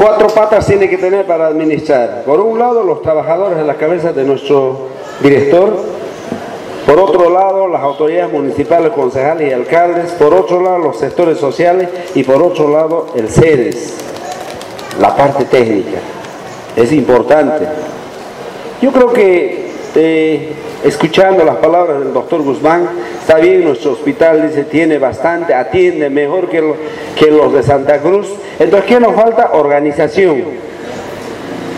Cuatro patas tiene que tener para administrar. Por un lado, los trabajadores en la cabeza de nuestro director. Por otro lado, las autoridades municipales, concejales y alcaldes. Por otro lado, los sectores sociales. Y por otro lado, el CEDES, la parte técnica. Es importante. Yo creo que, eh, escuchando las palabras del doctor Guzmán, está bien, nuestro hospital dice, tiene bastante, atiende mejor que, los de Santa Cruz. Entonces, ¿qué nos falta? Organización,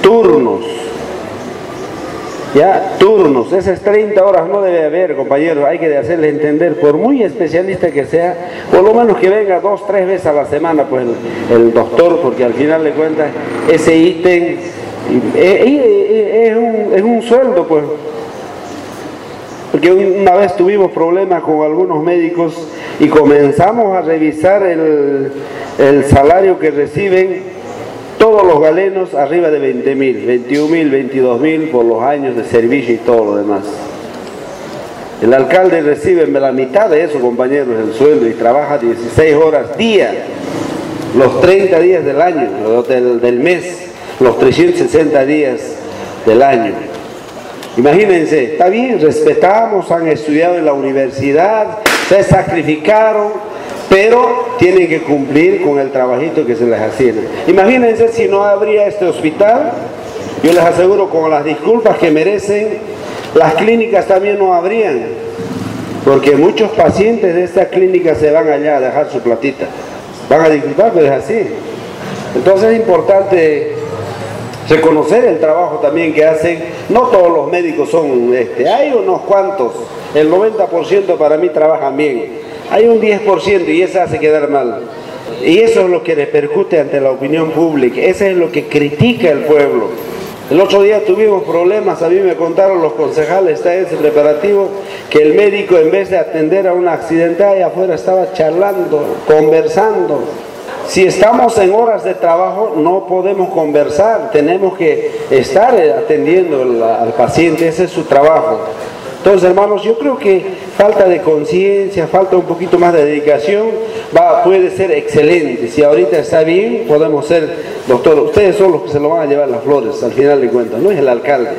turnos. Ya, turnos, esas 30 horas no debe haber, compañeros, hay que hacerle entender, por muy especialista que sea, por lo menos que venga dos, tres veces a la semana, pues el, doctor, porque al final de cuentas ese ítem eh, eh, es un, es un sueldo, pues, porque una vez tuvimos problemas con algunos médicos y comenzamos a revisar el, el salario que reciben todos los galenos arriba de 20 mil, 21 mil, 22 mil por los años de servicio y todo lo demás. El alcalde recibe la mitad de eso, compañeros, el sueldo y trabaja 16 horas día, los 30 días del año, del, del mes, los 360 días del año. Imagínense, está bien, respetamos, han estudiado en la universidad, se sacrificaron, pero tienen que cumplir con el trabajito que se les asigna. Imagínense si no habría este hospital, yo les aseguro con las disculpas que merecen, las clínicas también no habrían, porque muchos pacientes de esta clínica se van allá a dejar su platita. Van a disculpar, pero es así. Entonces es importante reconocer el trabajo también que hacen. No todos los médicos son, este, hay unos cuantos, el 90% para mí trabajan bien. Hay un 10% y eso hace quedar mal. Y eso es lo que repercute ante la opinión pública, eso es lo que critica el pueblo. El otro día tuvimos problemas, a mí me contaron los concejales, está ese preparativo, que el médico en vez de atender a un accidente allá afuera estaba charlando, conversando. Si estamos en horas de trabajo no podemos conversar, tenemos que estar atendiendo al paciente, ese es su trabajo. Entonces, hermanos, yo creo que falta de conciencia, falta un poquito más de dedicación, va, puede ser excelente. Si ahorita está bien, podemos ser, doctor, ustedes son los que se lo van a llevar las flores al final de cuentas, no es el alcalde.